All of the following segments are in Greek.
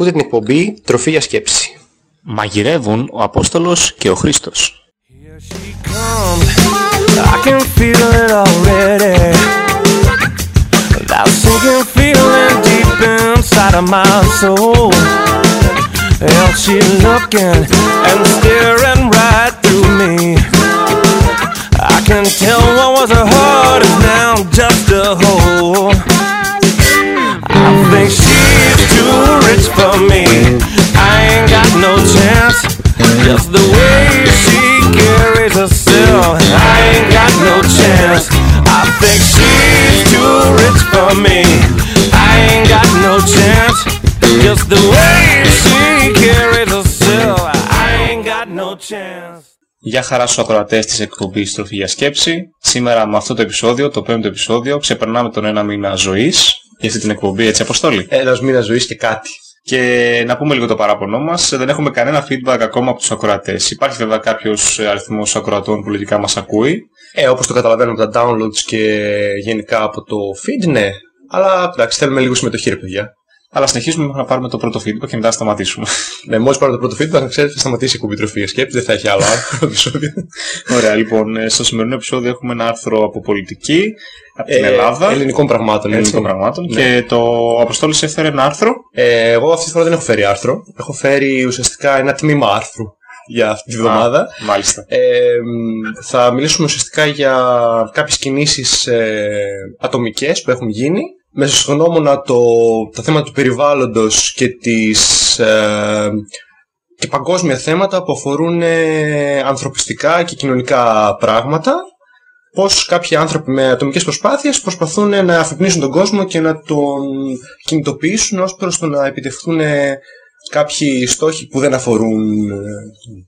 Ούτε την εκπομπή Τροφή για Σκέψη. Μαγειρεύουν ο Απόστολος και ο Χρήστος. I can too rich for me. I ain't got no chance. Just the way she carries herself, I ain't got no chance. I think she's too rich for me. I ain't got no chance. Just the way she carries herself, I ain't got no chance. Γεια χαρά στους ακροατές της εκπομπής Τροφή για Σκέψη. Σήμερα με αυτό το επεισόδιο, το πέμπτο επεισόδιο, ξεπερνάμε τον ένα μήνα ζωής για αυτή την εκπομπή, έτσι Αποστόλη; Ένας μήνας ζωής και κάτι. Και να πούμε λίγο το παράπονό μας, δεν έχουμε κανένα feedback ακόμα από τους ακροατές. Υπάρχει βέβαια κάποιος αριθμός ακροατών που λογικά μας ακούει. Ε, όπως το καταλαβαίνουμε από τα downloads και γενικά από το feed, ναι. Αλλά εντάξει, θέλουμε λίγο συμμετοχή, ρε παιδιά. Αλλά συνεχίζουμε μέχρι να πάρουμε το πρώτο feedback και μετά να σταματήσουμε. Ναι, μόλις πάρω το πρώτο feedback, να ξέρετε, θα σταματήσει η εκπομπή Τροφή για Σκέψη, δεν θα έχει άλλο επεισόδιο. Ωραία, λοιπόν, ε, στο σημερινό επεισόδιο έχουμε ένα άρθρο από πολιτική, από την Ε, Ελλάδα. Ελληνικών πραγμάτων, έτσι. ελληνικών πραγμάτων. Ναι. Και το Αποστόλης έφερε ένα άρθρο. Ε, εγώ αυτή τη φορά δεν έχω φέρει άρθρο. Έχω φέρει ουσιαστικά ένα τμήμα άρθρου για αυτή τη βδομάδα. Α, μάλιστα. Ε, μ, θα μιλήσουμε ουσιαστικά για κάποιες κινήσεις ε, ατομικές που έχουν γίνει μέσα στο γνώμονα το, τα θέματα του περιβάλλοντος και, τις, ε, και παγκόσμια θέματα που αφορούν ε, ανθρωπιστικά και κοινωνικά πράγματα πως κάποιοι άνθρωποι με ατομικές προσπάθειες προσπαθούν να αφυπνίσουν τον κόσμο και να τον κινητοποιήσουν ως προς το να επιτευχθούν ε, κάποιοι στόχοι που δεν αφορούν ε,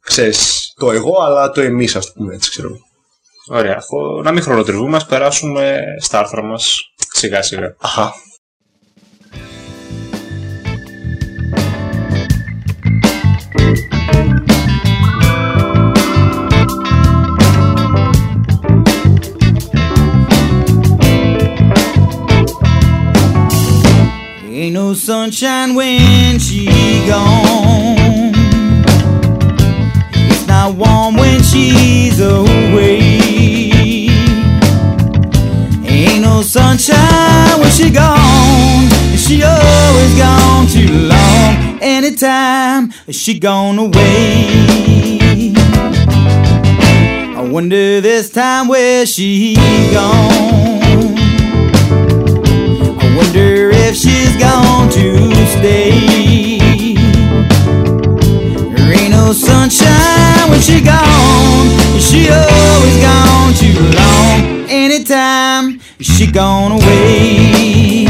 ξέρεις, το εγώ αλλά το εμείς ας το πούμε έτσι ξέρω. Ωραία. Χω- Να μην χρονοτριβούμε, ας περάσουμε στα άρθρα μας siga, siga. Ajá. Ain't no sunshine when she gone. It's not warm when she's away. No sunshine when she gone. She always gone too long. Anytime she gone away. I wonder this time where she gone. I wonder if she's gone to stay. There ain't no sunshine when she gone. She always gone too long. Anytime she gone away.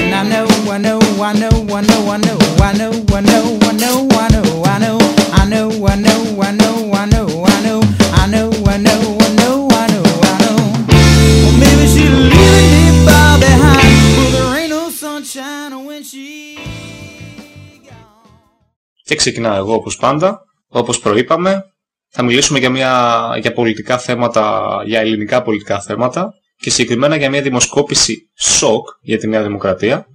And I know, I know, I know, I know, I know, I know, I know, I know, I know, I know, I know, I know, I know, I know, I know, I know, I know, I know, I know, I know. Well, maybe she's leaving me far behind. Well, there ain't no sunshine when she gone. Και ξεκινάω εγώ όπως πάντα. Όπως προείπαμε, θα μιλήσουμε για, μια, για πολιτικά θέματα, για ελληνικά πολιτικά θέματα και συγκεκριμένα για μια δημοσκόπηση σοκ για τη Νέα Δημοκρατία.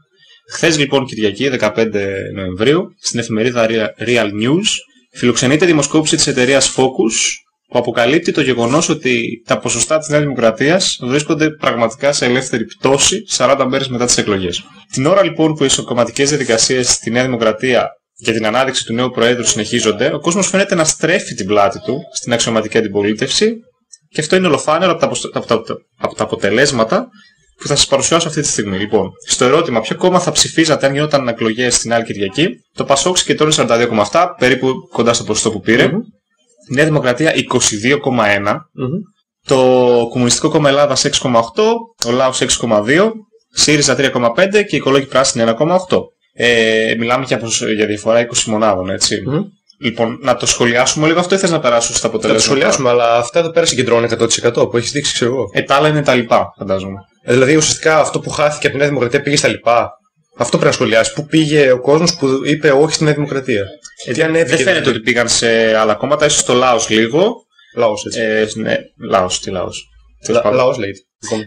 Χθες λοιπόν Κυριακή 15 Νοεμβρίου στην εφημερίδα Real- Real News φιλοξενείται δημοσκόπηση της εταιρείας Focus που αποκαλύπτει το γεγονός ότι τα ποσοστά της Νέας Δημοκρατίας βρίσκονται πραγματικά σε ελεύθερη πτώση 40 μέρες μετά τις εκλογές. Την ώρα λοιπόν που οι ισοκομματικές διαδικασίες στη Νέα Δημοκρατία για την ανάδειξη του νέου Προέδρου συνεχίζονται, ο κόσμος φαίνεται να στρέφει την πλάτη του στην αξιωματική αντιπολίτευση και αυτό είναι ολοφάνερο από τα, αποσ- από τα, από τα αποτελέσματα που θα σας παρουσιάσω αυτή τη στιγμή. Λοιπόν, στο ερώτημα ποιο κόμμα θα ψηφίζατε αν γινόταν εκλογές την άλλη Κυριακή, το Πασόκ συγκεντρώνει 42,7, περίπου κοντά στο ποσοστό που πήρε. Η Νέα Δημοκρατία 22,1. Το Κομμουνιστικό Κόμμα Ελλάδας 6,8, ο Λάος 6,2, ΣΥΡΙΖΑ 3,5 και η Οικολόγοι Πράσινη 1,8. Ε, μιλάμε για, ποσο- για διαφορά 20 μονάδων, έτσι. Μμμ. Λοιπόν, να το σχολιάσουμε λίγο αυτό ή θες να περάσω στα Θα το αποτελέσματα. σχολιάσουμε, αλλά αυτά εδώ πέρα συγκεντρώνουν 100% που έχεις δείξει, ξέρω εγώ. Ε, τα άλλα είναι τα λοιπά, φαντάζομαι. Ε, δηλαδή ουσιαστικά αυτό που χάθηκε από τη Νέα Δημοκρατία πήγε στα λοιπά. Αυτό πρέπει να σχολιάσεις. Πού πήγε ο κόσμος που είπε όχι στη Νέα Δημοκρατία. Ε, Τι ανέβηκε, δεν φαίνεται δηλαδή. ότι πήγαν σε άλλα κόμματα, ίσως στο ΛΑΟΣ λίγο. ΛΑΟΣ έτσι. Ε, ναι, ΛΑΟΣ, τι ΛΑΟΣ. Λα- ΛΑΟΣ λέγεται.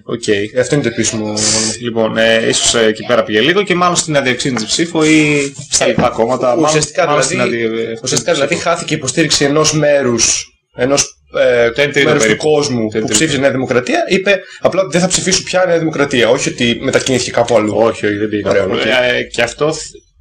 Οκ. Ε, Αυτό είναι το επίσημο. Λοιπόν, ε, ίσως ε, εκεί πέρα πήγε λίγο και μάλλον στην αδιευκρίνιστη ψήφο ή στα λοιπά κόμματα. μάλλον- Ουσιαστικά μάλλον δηλαδή, στην αδι- ουσιαστικά δηλαδή χάθηκε η υποστήριξη ενός μέρους ενός ε, Το ένα τρίτο μέρους του περίπου. κόσμου Το ένα που τρίτο. ψήφιζε Νέα Δημοκρατία είπε απλά ότι δεν θα ψηφίσουν πια Νέα Δημοκρατία. Όχι ότι μετακινήθηκε κάπου αλλού. Όχι, όχι, δεν πήγε Ωραία, καθόλου. οκ. Ε, και αυτό,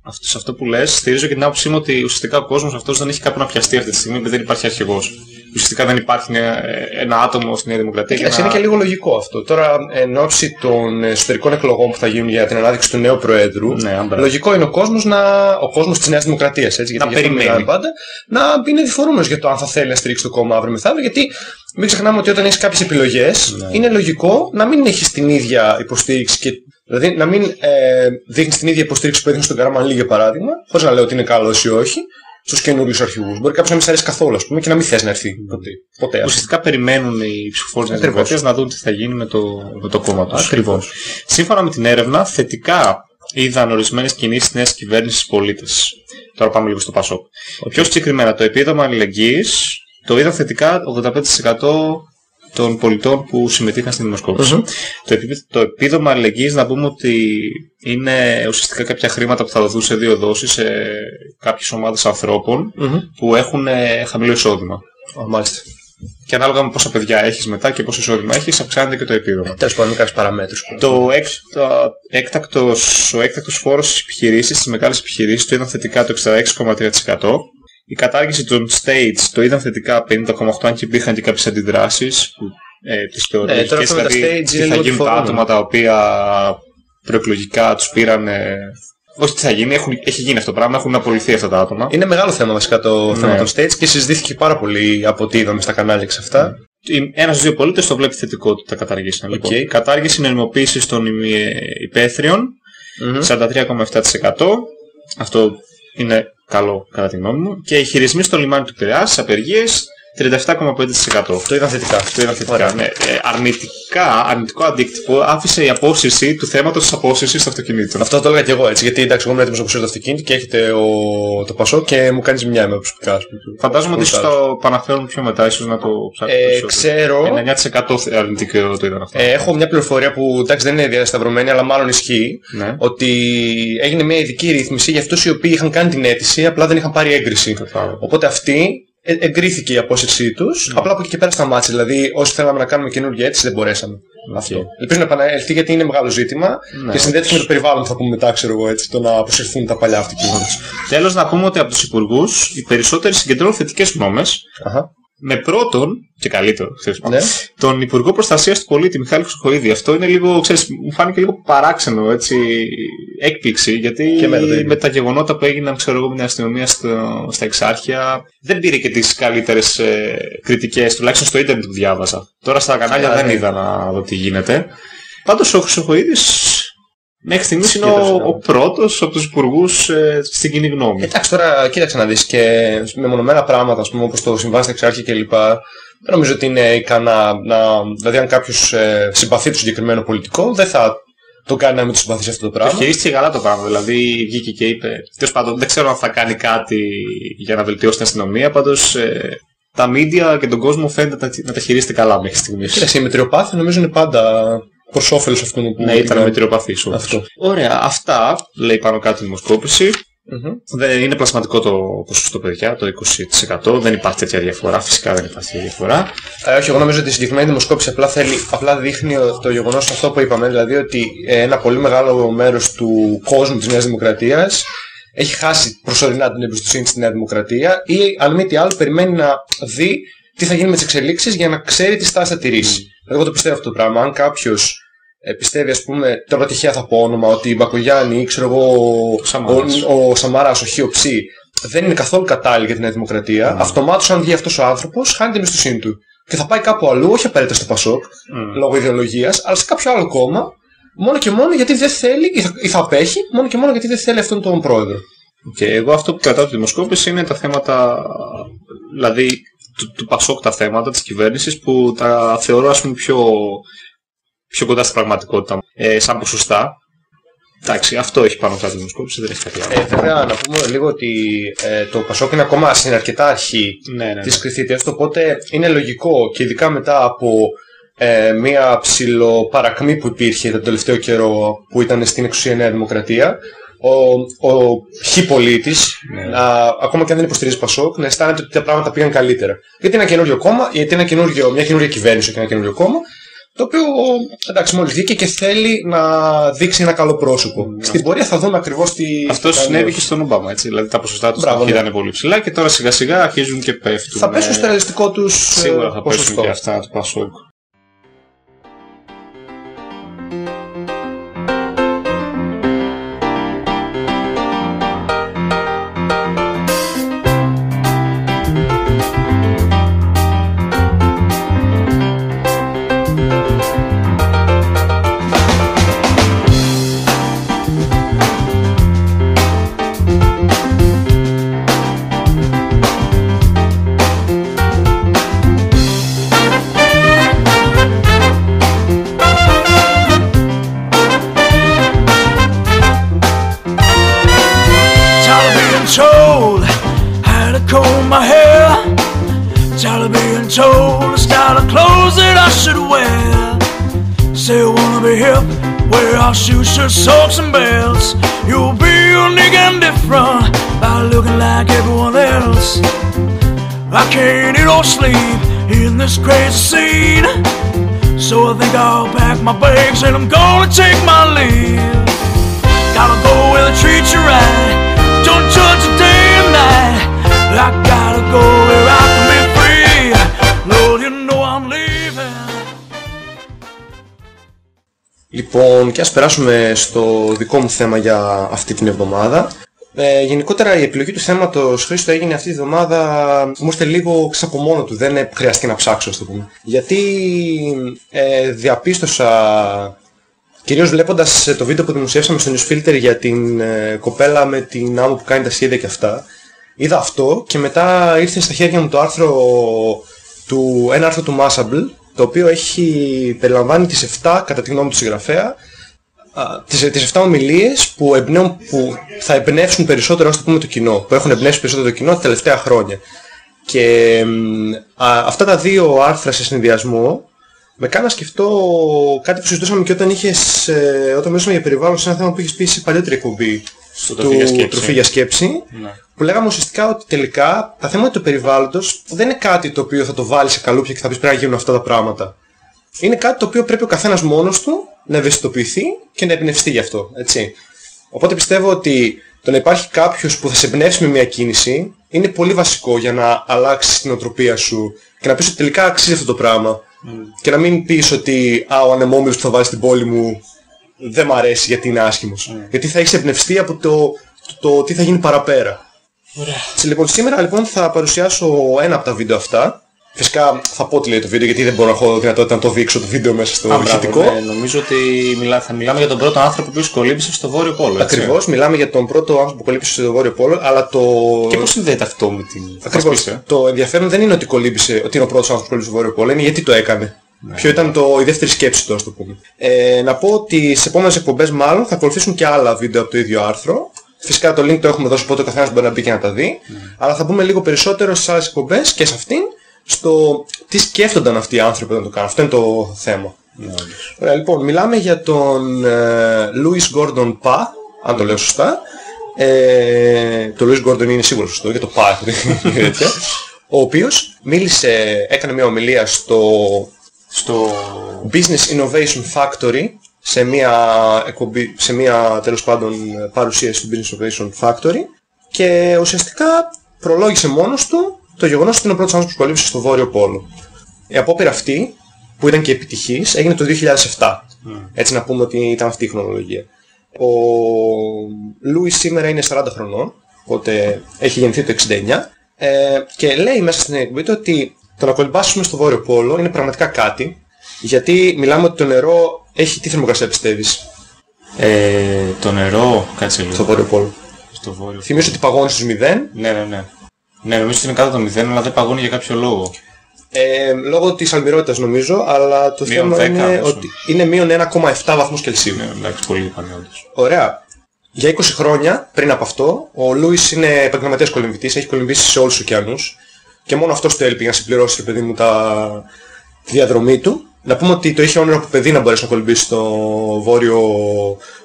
αυτό, σε αυτό που λες, στηρίζω και την άποψή μου ότι ουσιαστικά ο κόσμος αυτός δεν έχει κάπου να πιαστεί αυτή τη στιγμή επειδή δεν υπάρχει αρχηγός. Ουσιαστικά δεν υπάρχει μια- ένα άτομο στη Νέα Δημοκρατία. για Κοίταξε, να- είναι και λίγο λογικό αυτό. Τώρα, εν όψει των εσωτερικών εκλογών που θα γίνουν για την ανάδειξη του νέου Προέδρου, Ναι, μπράβο. λογικό είναι ο κόσμος να... ο κόσμος της Νέας Δημοκρατίας, έτσι, γιατί Να γι' αυτό περιμένει. μιλάμε πάντα, να είναι διφορούμενος για το αν θα θέλει να στηρίξει το κόμμα αύριο μεθαύριο, γιατί μην ξεχνάμε ότι όταν έχεις κάποιες επιλογές, Ναι. είναι λογικό να μην έχεις την ίδια υποστήριξη και Δηλαδή να μην ε, δείχνεις την ίδια υποστήριξη που έδειχνες στον Καραμανλή για παράδειγμα, χωρίς να λέω ότι είναι καλός ή όχι, στους καινούριους αρχηγούς. Μπορεί κάποιο να μην σ' αρέσει καθόλου, ας πούμε, και να μην θες να έρθει ποτέ. ποτέ ας πούμε. Ουσιαστικά περιμένουν οι ψηφοφόροι της Ακριβώς. Δημοκρατίας να δουν τι θα γίνει με το, με το κόμμα τους. Ακριβώς. Σύμφωνα με την έρευνα, θετικά είδαν ορισμένες κινήσεις της νέας κυβέρνησης στους πολίτες. Τώρα πάμε λίγο στο Πασόκ. Πιο συγκεκριμένα, το επίδομα αλληλεγγύης το είδαν θετικά 85% των πολιτών που συμμετείχαν στην δημοσκόπηση. Μμμ. Το, επί- το επίδομα αλληλεγγύης να πούμε ότι είναι ουσιαστικά κάποια χρήματα που θα δοθούν σε δύο δόσεις σε κάποιες ομάδες ανθρώπων Μμμ. που έχουν ε, χαμηλό εισόδημα. Α, Μάλιστα. Και ανάλογα με πόσα παιδιά έχεις μετά και πόσο εισόδημα έχεις, αυξάνεται και το επίδομα. Τέλος πάντων, με κάποιους παραμέτρους. Το έκτο- έκτακτος, ο έκτακτος φόρος στις επιχειρήσεις, στις μεγάλες επιχειρήσεις, το είδαν θετικά το 66,3%. Η κατάργηση των states το είδαν θετικά 50,8% αν και υπήρχαν και κάποιες αντιδράσεις που, ε, τις θεωρητικές, Ναι, τώρα αυτό με τα δηλαδή states τι είναι θα λίγο γίνουν τα φορούμε. άτομα τα οποία προεκλογικά τους πήραν ε, όχι τι θα γίνει, έχουν, έχει γίνει αυτό το πράγμα, έχουν απολυθεί αυτά τα άτομα. Είναι μεγάλο θέμα βασικά το Ναι. θέμα των states και συζητήθηκε πάρα πολύ από ό,τι είδαμε στα κανάλια και σε αυτά. Ένας στους δύο πολίτες το βλέπει θετικό ότι τα καταργήσαν. Λοιπόν, Οκ. κατάργηση νομιμοποίησης των ημι- υπαίθριων Μμμ. 43,7%. Αυτό είναι καλό κατά τη γνώμη μου. Και οι χειρισμοί στο λιμάνι του Πειραιάς, στις απεργίες, 37,5%. Το είδαν θετικά. Το είδαν θετικά. Ωραία. Ναι. Ε, αρνητικά, αρνητικό αντίκτυπο άφησε η απόσυρση του θέματος της απόσυρσης των αυτοκινήτων. Αυτό το έλεγα και εγώ έτσι. Γιατί εντάξει, εγώ ήμουν έτοιμος να αποσύρω το αυτοκίνητο και έρχεται ο... το ΠΑΣΟΚ και μου κάνει ζημιά με προσωπικά. ας πούμε. Φαντάζομαι ότι ίσως Πολύ το επαναφέρουν πιο μετά, ίσως να το ψάξουν Ε, περισσότερο. ξέρω. 9% αρνητικό το είδαν αυτό. Ε, έχω μια πληροφορία που εντάξει δεν είναι διασταυρωμένη, αλλά μάλλον ισχύει. ναι. Ότι έγινε μια ειδική ρύθμιση για αυτούς οι οποίοι είχαν κάνει την αίτηση, απλά δεν είχαν πάρει έγκριση. Κατάλαβα. Οπότε αυτή ε, εγκρίθηκε η απόσυρσή τους. Απλά από εκεί και πέρα σταμάτησε. Δηλαδή, όσοι θέλαμε να κάνουμε καινούργια αίτηση, δεν μπορέσαμε. Αυτό. Ελπίζω να επανέλθει γιατί είναι μεγάλο ζήτημα Ναι. και συνδέεται και με το περιβάλλον, θα πούμε μετά, ξέρω εγώ έτσι, το να αποσυρθούν τα παλιά αυτοκίνητα. Τέλος να πούμε ότι από τους υπουργούς οι περισσότεροι συγκεντρώνουν θετικές γνώμες Αχα. Με πρώτον και καλύτερο ξέρεις, Ναι. τον Υπουργό Προστασίας του Πολίτη Μιχάλη Χρυσοχοίδη. Αυτό είναι λίγο, ξέρεις, μου φάνηκε λίγο παράξενο, έτσι, έκπληξη, γιατί Και εμένα το ίδιο. με τα γεγονότα που έγιναν, ξέρω εγώ, με την αστυνομία στο, στα εξάρχεια, δεν πήρε και τις καλύτερες ε, κριτικές, τουλάχιστον στο ίντερνετ που διάβαζα. Τώρα στα κανάλια Α, δεν ναι. είδα να δω τι γίνεται. Πάντως ο Χρυσοχοίδης μέχρι στιγμής είναι Σκέτος, ο, ναι. ο πρώτος από τους υπουργούς ε, στην κοινή γνώμη. Εντάξει, τώρα κοίταξε να δεις και με μονομένα πράγματα, ας πούμε, όπως το συμβάν στα εξάρχεια κλπ. Δεν νομίζω ότι είναι ικανά να. Δηλαδή, αν κάποιος ε, συμπαθεί το συγκεκριμένο πολιτικό, δεν θα το κάνει να μην του συμπαθεί αυτό το Το πράγμα. χειρίστηκε καλά το πράγμα. Δηλαδή βγήκε και είπε. Τέλος πάντων, δεν ξέρω αν θα κάνει κάτι για να βελτιώσει την αστυνομία. Πάντως τα media και τον κόσμο φαίνεται να τα- να τα χειρίζεται καλά μέχρι στιγμής. Κοίταξε, η μετριοπάθεια νομίζω είναι πάντα προς όφελος αυτού που. Ναι, την ήταν κάνει. μετριοπαθής Αυτό. Ωραία, αυτά λέει πάνω κάτω η δημοσκόπηση. Μμμ. Δεν είναι πλασματικό το ποσοστό παιδιά, το 20%. Δεν υπάρχει τέτοια διαφορά. Φυσικά δεν υπάρχει τέτοια διαφορά. Ε, όχι, εγώ νομίζω ότι η συγκεκριμένη δημοσκόπηση απλά, θέλει, απλά δείχνει ο- το γεγονός αυτό που είπαμε, δηλαδή ότι ε, ένα πολύ μεγάλο μέρος του κόσμου της Νέας Δημοκρατίας έχει χάσει προσωρινά την εμπιστοσύνη στη Νέα Δημοκρατία ή αν μη τι άλλο περιμένει να δει τι θα γίνει με τις εξελίξεις για να ξέρει τι στάση θα τηρήσει. Δηλαδή, εγώ το πιστεύω αυτό το πράγμα. Αν κάποιος πιστεύει, ας πούμε, τώρα τυχαία θα πω όνομα, ότι η Μπακογιάννη ή ξέρω εγώ ο, Σαμάρας. ο, ο Σαμαράς, ο Χιοψή, δεν είναι καθόλου κατάλληλη για τη Νέα Δημοκρατία, αυτομάτως αν βγει αυτός ο άνθρωπος, χάνει την εμπιστοσύνη του. Και θα πάει κάπου αλλού, όχι απαραίτητα στο Πασόκ, λόγω ιδεολογίας, αλλά σε κάποιο άλλο κόμμα, μόνο και μόνο γιατί δεν θέλει, ή θα, ή θα απέχει, μόνο και μόνο γιατί δεν θέλει αυτόν τον πρόεδρο. Και εγώ αυτό που κρατάω από τη δημοσκόπηση είναι τα θέματα, δηλαδή του, του Πασόκ τα θέματα της κυβέρνησης που τα θεωρώ ας πούμε πιο, πιο κοντά στην πραγματικότητα ε, σαν ποσοστά. Εντάξει, αυτό έχει πάνω κάτω τη δημοσκόπηση, δεν έχει κάτι άλλο. Ε, βέβαια, να πούμε λίγο ότι ε, το Πασόκ είναι ακόμα στην αρκετά αρχή ναι, ναι, ναι. της κρυθήτειας, οπότε είναι λογικό και ειδικά μετά από ε, μία ψηλοπαρακμή που υπήρχε τον τελευταίο καιρό που ήταν στην εξουσία Νέα Δημοκρατία ο, ο χ πολίτης, α, ακόμα και αν δεν υποστηρίζει Πασόκ, να αισθάνεται ότι τα πράγματα πήγαν καλύτερα. Γιατί είναι ένα καινούριο κόμμα, γιατί είναι ένα καινούριο, μια καινούργια κυβέρνηση και ένα καινούριο κόμμα, το οποίο εντάξει μόλις βγήκε και θέλει να δείξει ένα καλό πρόσωπο. Στην πορεία θα δούμε ακριβώς τι... Αυτός τι κάνει συνέβη ο- και στον Ομπάμα, έτσι. Δηλαδή τα ποσοστά τους στην Μπράβο, αρχή ναι. ήταν πολύ ψηλά και τώρα σιγά σιγά αρχίζουν και πέφτουν. Θα πέσουν ε, στο ρεαλιστικό τους ε, Σίγουρα θα πέσουν ποσοστό. και αυτά του Πασόκ. Wear our shoes, shirts, socks, and belts. You'll be unique and different by looking like everyone else. I can't eat or sleep in this crazy scene. So I think I'll pack my bags and I'm gonna take my leave. Gotta go where they treat you right. Don't judge a day and night. I gotta go Λοιπόν, και ας περάσουμε στο δικό μου θέμα για αυτή την εβδομάδα. Ε, γενικότερα η επιλογή του θέματος Χρήστο έγινε αυτή τη εβδομάδα μου ήρθε λίγο ξα από μόνο του, δεν ε, χρειάστηκε να ψάξω ας το πούμε. Γιατί ε, διαπίστωσα, κυρίως βλέποντας ε, το βίντεο που δημοσιεύσαμε στο Newsfilter για την ε, κοπέλα με την άμμο που κάνει τα σχέδια και αυτά, είδα αυτό και μετά ήρθε στα χέρια μου το άρθρο του, ένα άρθρο του Massable το οποίο έχει περιλαμβάνει τις 7 κατά τη γνώμη του συγγραφέα α, τις, τις 7 ομιλίες που, εμπνέουν, που θα εμπνεύσουν περισσότερο, ας το πούμε, το κοινό, που έχουν εμπνεύσει περισσότερο το κοινό τα τελευταία χρόνια. Και μ, α, αυτά τα δύο άρθρα σε συνδυασμό με κάνει να σκεφτώ κάτι που συζητούσαμε και όταν είχες, ε, όταν μιλούσαμε για περιβάλλον σε ένα θέμα που είχες πει σε παλιότερη εκπομπή Στο Τροφή για Σκέψη. Τροφή για Σκέψη Ναι. που λέγαμε ουσιαστικά ότι τελικά τα θέματα του περιβάλλοντος δεν είναι κάτι το οποίο θα το βάλει σε καλούπια και θα πεις πρέπει να γίνουν αυτά τα πράγματα. Είναι κάτι το οποίο πρέπει ο καθένας μόνος του να ευαισθητοποιηθεί και να εμπνευστεί γι' αυτό. Έτσι. Οπότε πιστεύω ότι το να υπάρχει κάποιος που θα σε εμπνεύσει με μια κίνηση είναι πολύ βασικό για να αλλάξεις την οτροπία σου και να πεις ότι τελικά αξίζει αυτό το πράγμα. Και να μην πεις ότι α, ο ανεμόμυλος που θα βάλει στην πόλη μου δεν μ' αρέσει γιατί είναι άσχημος. Γιατί θα έχεις εμπνευστεί από το, το, το τι θα γίνει παραπέρα. Έτσι, Λοιπόν, σήμερα λοιπόν θα παρουσιάσω ένα από τα βίντεο αυτά. Φυσικά θα πω τι λέει το βίντεο γιατί δεν μπορώ να έχω δυνατότητα να το δείξω το βίντεο μέσα στο Α, μπράβο, ηχητικό. ναι, νομίζω ότι μιλά, θα μιλάμε για τον πρώτο άνθρωπο που κολύμπησε στο Βόρειο Πόλο. έτσι. Ακριβώς, μιλάμε για τον πρώτο άνθρωπο που κολύμπησε στο Βόρειο Πόλο, αλλά το... Και πώς συνδέεται αυτό με την. θα μας Ακριβώς, πεις, ε; το ενδιαφέρον δεν είναι ότι κολύμπησε, ότι είναι ο πρώτος άνθρωπος που κολύμπησε στο Βόρειο Πόλο, είναι γιατί το έκανε. Ποιο ήταν το, η δεύτερη σκέψη του, ας το πούμε. Ε, να πω ότι σε επόμενες εκπομπές μάλλον θα ακολουθήσουν και άλλα βίντεο από το ίδιο άρθρο. Φυσικά το link το έχουμε δώσει, οπότε ο καθένας μπορεί να μπει και να τα δει. Αλλά θα μπούμε λίγο περισσότερο στις άλλες εκπομπές και σε αυτήν, στο τι σκέφτονταν αυτοί οι άνθρωποι όταν το κάνουν. Αυτό είναι το θέμα. Ωραία, λοιπόν, μιλάμε για τον ε, Louis Gordon Pa, αν το λέω σωστά. Ε, το Louis Gordon είναι σίγουρα σωστό, για το Pa έχω την τέτοια. Ο οποίος μίλησε, έκανε μια ομιλία στο Στο. Business Innovation Factory σε μια, εκπομπή, σε μια τέλος πάντων παρουσίαση του Business Innovation Factory και ουσιαστικά προλόγησε μόνος του το γεγονός ότι είναι ο πρώτος άνθρωπος που κολύμπησε στο Βόρειο Πόλο. Η απόπειρα αυτή, που ήταν και επιτυχής, έγινε το 2007. Έτσι να πούμε ότι ήταν αυτή η χρονολογία. Ο Λούις σήμερα είναι 40 χρονών, οπότε έχει γεννηθεί το 69 ε, και λέει μέσα στην εκπομπή του ότι το να κολυμπάσουμε στο Βόρειο Πόλο είναι πραγματικά κάτι γιατί μιλάμε ότι το νερό έχει τι θερμοκρασία πιστεύεις; Ε, το νερό. Κάτσε λίγο. στο Βόρειο Πόλο. Στο Βόρειο. Θυμίζω ότι παγώνεις στους 0 Ναι, ναι, ναι. Ναι, νομίζω ότι είναι κάτω το 0, αλλά δεν παγώνει για κάποιο λόγο. ε, λόγω της αλμυρότητας νομίζω, αλλά το Μείον θέμα 10 είναι νομίζω. ότι είναι μείον 1,7 βαθμούς Κελσίου. Ναι, εντάξει, πολύ πανί όντως. Ωραία. Για 20 χρόνια πριν από αυτό, ο Λούις είναι επαγγελματίας κολυμβητής, έχει κολυμβήσει σε όλους τους ωκεανούς και μόνο αυτός το έλειπε για να συμπληρώσει, ρε παιδί μου, τα... τη διαδρομή του. Να πούμε ότι το είχε όνειρο από παιδί να μπορέσει να κολυμπήσει στο βόρειο,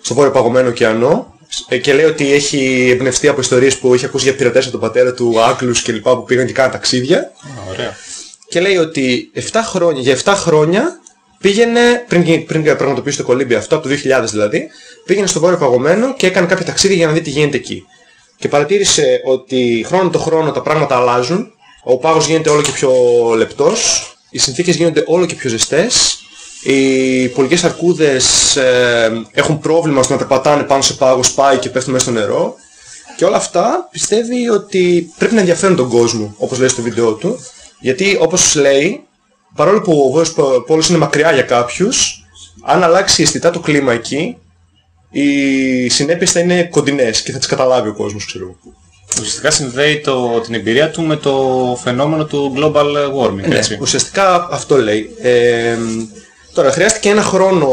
στο βόρειο παγωμένο ωκεανό ε, και λέει ότι έχει εμπνευστεί από ιστορίες που είχε ακούσει για πειρατές από τον πατέρα του, Άγγλους κλπ. που πήγαν και κάναν ταξίδια. Α, Ωραία. Και λέει ότι 7 χρόνια, για 7 χρόνια πήγαινε, πριν, γι- πριν πραγματοποιήσει το κολύμπι αυτό, από το 2000 δηλαδή, πήγαινε στο βόρειο παγωμένο και έκανε κάποια ταξίδια για να δει τι γίνεται εκεί. Και παρατήρησε ότι χρόνο το χρόνο τα πράγματα αλλάζουν, ο πάγος γίνεται όλο και πιο λεπτός, οι συνθήκες γίνονται όλο και πιο ζεστές, οι πολικές αρκούδες ε, έχουν πρόβλημα στο να περπατάνε πάνω σε πάγος, σπάει και πέφτουν μέσα στο νερό. Και όλα αυτά πιστεύει ότι πρέπει να ενδιαφέρουν τον κόσμο, όπως λέει στο βίντεο του, γιατί όπως λέει, παρόλο που ο Βόρειος Πο- Πόλος είναι μακριά για κάποιους, αν αλλάξει αισθητά το κλίμα εκεί, οι συνέπειες θα είναι κοντινές και θα τις καταλάβει ο κόσμος, ξέρω εγώ. Ουσιαστικά συνδέει το, την εμπειρία του με το φαινόμενο του global warming, Ναι, έτσι. ουσιαστικά αυτό λέει. Ε, τώρα, χρειάστηκε ένα χρόνο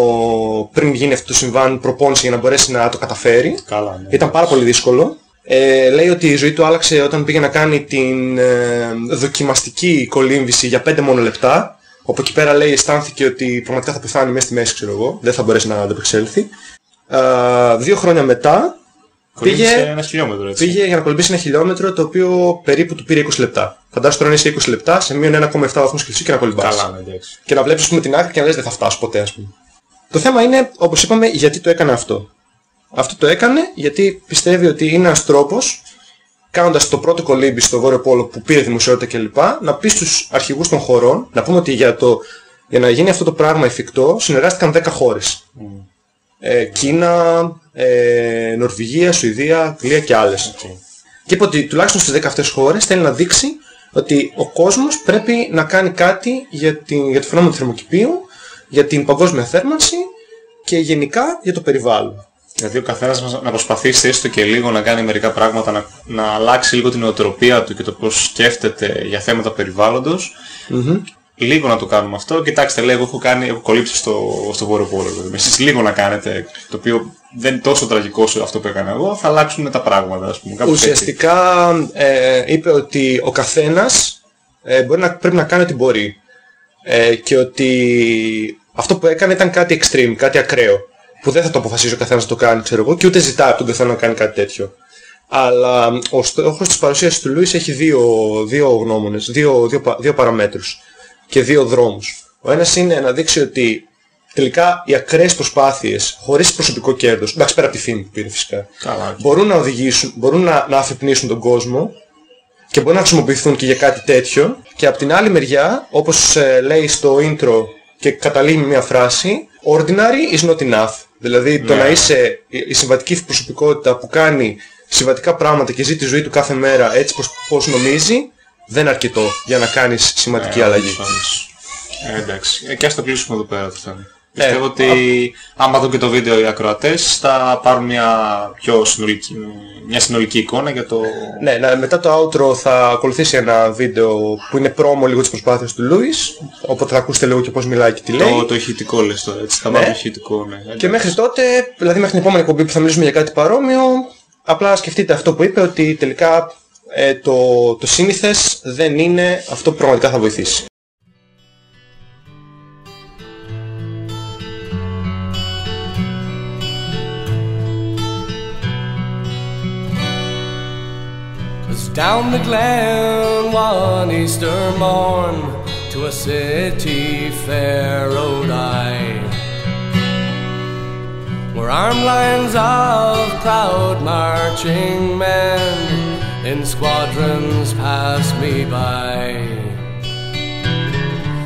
πριν γίνει αυτό το συμβάν προπόνηση για να μπορέσει να το καταφέρει. Καλά, ναι. Ήταν πάρα πολύ δύσκολο. Ε, λέει ότι η ζωή του άλλαξε όταν πήγε να κάνει την ε, δοκιμαστική κολύμβηση για 5 μόνο λεπτά. Όπου εκεί πέρα λέει αισθάνθηκε ότι πραγματικά θα πεθάνει μέσα στη μέση, ξέρω εγώ. Δεν θα μπορέσει να ανταπεξέλθει. Ε, δύο χρόνια μετά Κολύμβησε πήγε, ένα χιλιόμετρο, έτσι. πήγε για να κολυμπήσει ένα χιλιόμετρο το οποίο περίπου του πήρε 20 λεπτά. Φαντάσου τώρα να είσαι 20 λεπτά σε μείον 1,7 βαθμούς Κελσίου και να κολυμπάς. Καλά, ναι, εντάξει. Και να βλέπεις ας πούμε, την άκρη και να λες δεν θα φτάσω ποτέ ας πούμε. Το θέμα είναι, όπως είπαμε, γιατί το έκανε αυτό. Αυτό το έκανε γιατί πιστεύει ότι είναι ένας τρόπος, κάνοντας το πρώτο κολύμπι στο Βόρειο Πόλο που πήρε δημοσιότητα κλπ, να πεις στους αρχηγούς των χωρών, να πούμε ότι για, το, για να γίνει αυτό το πράγμα εφικτό, συνεργάστηκαν 10 χώρες. Ε, Κίνα, ε, Νορβηγία, Σουηδία, Αγγλία και άλλες. Και είπε ότι τουλάχιστον στις 10 αυτές χώρες θέλει να δείξει ότι ο κόσμος πρέπει να κάνει κάτι για, την, για το φαινόμενο του θερμοκηπίου, για την παγκόσμια θέρμανση και γενικά για το περιβάλλον. Δηλαδή ο καθένας μας να προσπαθήσει έστω και λίγο να κάνει μερικά πράγματα, να, να αλλάξει λίγο την νοοτροπία του και το πώς σκέφτεται για θέματα περιβάλλοντος. Λίγο να το κάνουμε αυτό. Κοιτάξτε, λέει, εγώ έχω, κάνει, έχω κολλήψει στο, στο Βόρειο Πόλο. Δηλαδή. Εσείς λίγο να κάνετε, το οποίο δεν είναι τόσο τραγικό όσο αυτό που έκανα εγώ, θα αλλάξουν τα πράγματα, ας πούμε. Κάπως έτσι. Ουσιαστικά ε, είπε ότι ο καθένας ε, μπορεί να, πρέπει να κάνει ό,τι μπορεί. Ε, και ότι αυτό που έκανε ήταν κάτι extreme, κάτι ακραίο. Που δεν θα το αποφασίσει ο καθένας να το κάνει, ξέρω εγώ, και ούτε ζητά από τον καθένα να κάνει κάτι τέτοιο. Αλλά ο στόχος της παρουσίασης του Λούις έχει δύο, δύο γνώμονες, δύο, δύο, πα- δύο παραμέτρους και δύο δρόμους. Ο ένας είναι να δείξει ότι τελικά οι ακραίες προσπάθειες, χωρίς προσωπικό κέρδος, εντάξει πέρα από τη φήμη που πήρε φυσικά, Καλά. μπορούν να οδηγήσουν, μπορούν να, να αφυπνίσουν τον κόσμο και μπορούν να χρησιμοποιηθούν και για κάτι τέτοιο και από την άλλη μεριά, όπως ε, λέει στο intro και καταλήγει με μια φράση Ordinary is not enough. Δηλαδή το Ναι. να είσαι η η συμβατική προσωπικότητα που κάνει συμβατικά πράγματα και ζει τη ζωή του κάθε μέρα έτσι πως, πως νομίζει δεν είναι αρκετό για να κάνεις σημαντική Ε, αλλαγή. όντως, όντως. Ε, εντάξει. Ε, και ας το κλείσουμε εδώ πέρα το θέμα. Ε, Πιστεύω ότι άμα δουν και το βίντεο οι ακροατές θα πάρουν μια πιο συνολική, μια συνολική εικόνα για το... Ναι, να- μετά το outro θα ακολουθήσει ένα βίντεο που είναι πρόμο λίγο της προσπάθειας του Λούις οπότε θα ακούσετε λίγο και πώς μιλάει και τι λέει. Το, το ηχητικό λες τώρα, έτσι. Θα Ναι. βάλω το ηχητικό, ναι. Και μέχρι τότε, δηλαδή μέχρι την επόμενη εκπομπή που θα μιλήσουμε για κάτι παρόμοιο, απλά σκεφτείτε αυτό που είπε ότι τελικά ε, το, το σύνηθες δεν είναι αυτό που πραγματικά θα βοηθήσει. It's down the glen one Easter morn to a city fair rode I, where armed lines of proud marching men in squadrons passed me by.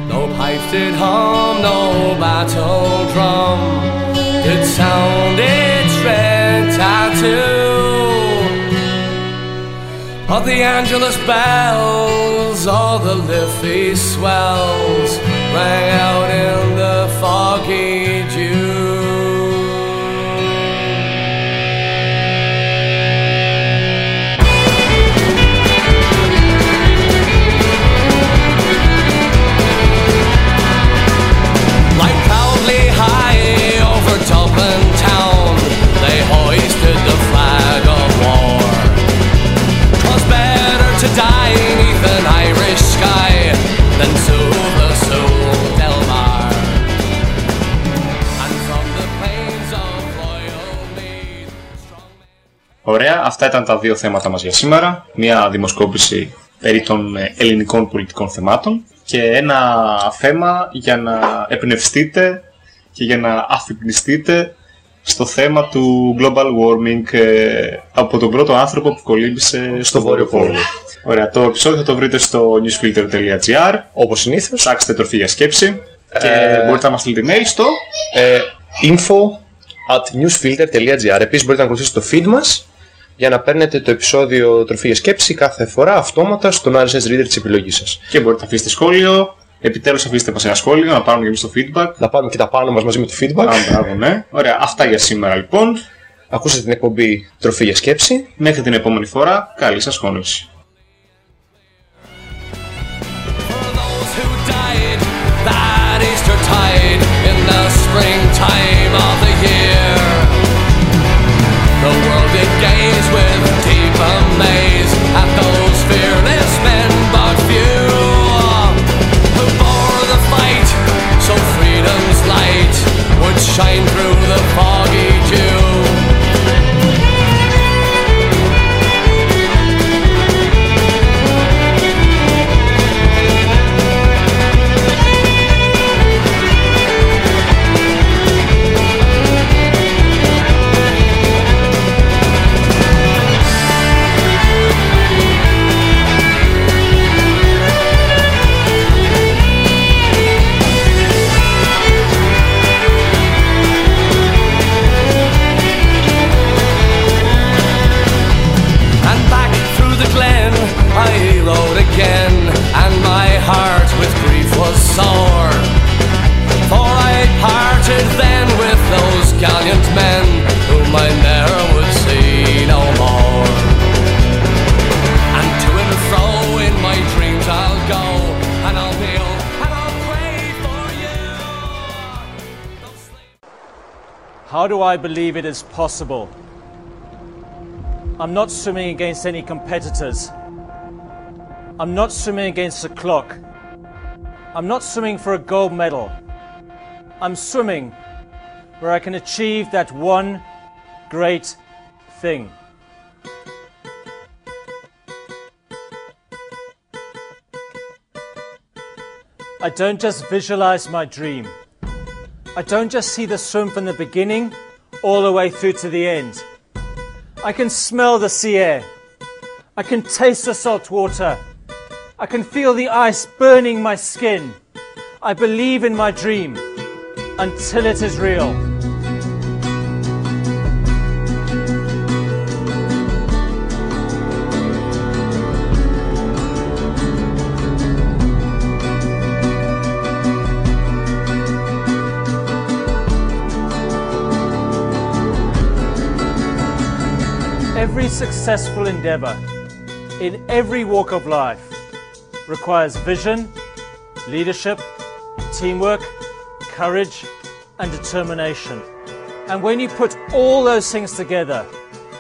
No pipes did hum, no battle drum did sound its red tattoo. Of the Angelus bells, all the Liffey swells rang out in the foggy dew. Αυτά ήταν τα δύο θέματα μας για σήμερα. Μία δημοσκόπηση περί των ε, ελληνικών πολιτικών θεμάτων και ένα θέμα για να εμπνευστείτε και για να αφυπνιστείτε στο θέμα του global warming ε, από τον πρώτο άνθρωπο που κολύμπησε στο Βόρειο Πόλο. Ωραία, το επεισόδιο θα το βρείτε στο newsfilter.gr Όπως συνήθως. Ψάξτε τροφή για σκέψη και Ε, μπορείτε να μας στείλετε mail στο ε, info at newsfilter.gr Επίσης μπορείτε να ακολουθήσετε το feed μας για να παίρνετε το επεισόδιο τροφή για σκέψη κάθε φορά αυτόματα στον RSS reader της επιλογής σας. και μπορείτε να αφήσετε σχόλιο. Επιτέλους αφήστε μας ένα σχόλιο να πάρουμε και εμείς το feedback. Να πάρουμε και τα πάνω μας μαζί με το feedback. Α, μπράβο, ναι. Ωραία, αυτά για σήμερα λοιπόν. Ακούσατε την εκπομπή τροφή για σκέψη. Μέχρι την επόμενη φορά, καλή σας χώνευση. For The world gaze with deep amaze at those fearless men, but few who bore the fight, so freedom's light would shine through the foggy How do I believe it is possible? I'm not swimming against any competitors. I'm not swimming against the clock. I'm not swimming for a gold medal. I'm swimming where I can achieve that one great thing. I don't just visualize my dream. I don't just see the swim from the beginning all the way through to the end. I can smell the sea air. I can taste the salt water. I can feel the ice burning my skin. I believe in my dream until it is real. Successful endeavor in every walk of life requires vision, leadership, teamwork, courage, and determination. And when you put all those things together,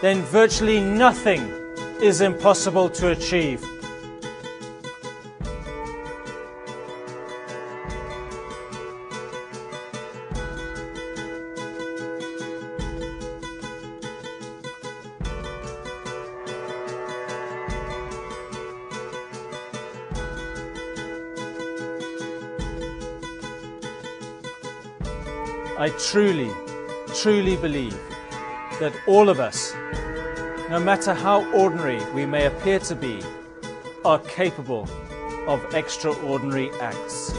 then virtually nothing is impossible to achieve. I truly, truly believe that all of us, no matter how ordinary we may appear to be, are capable of extraordinary acts.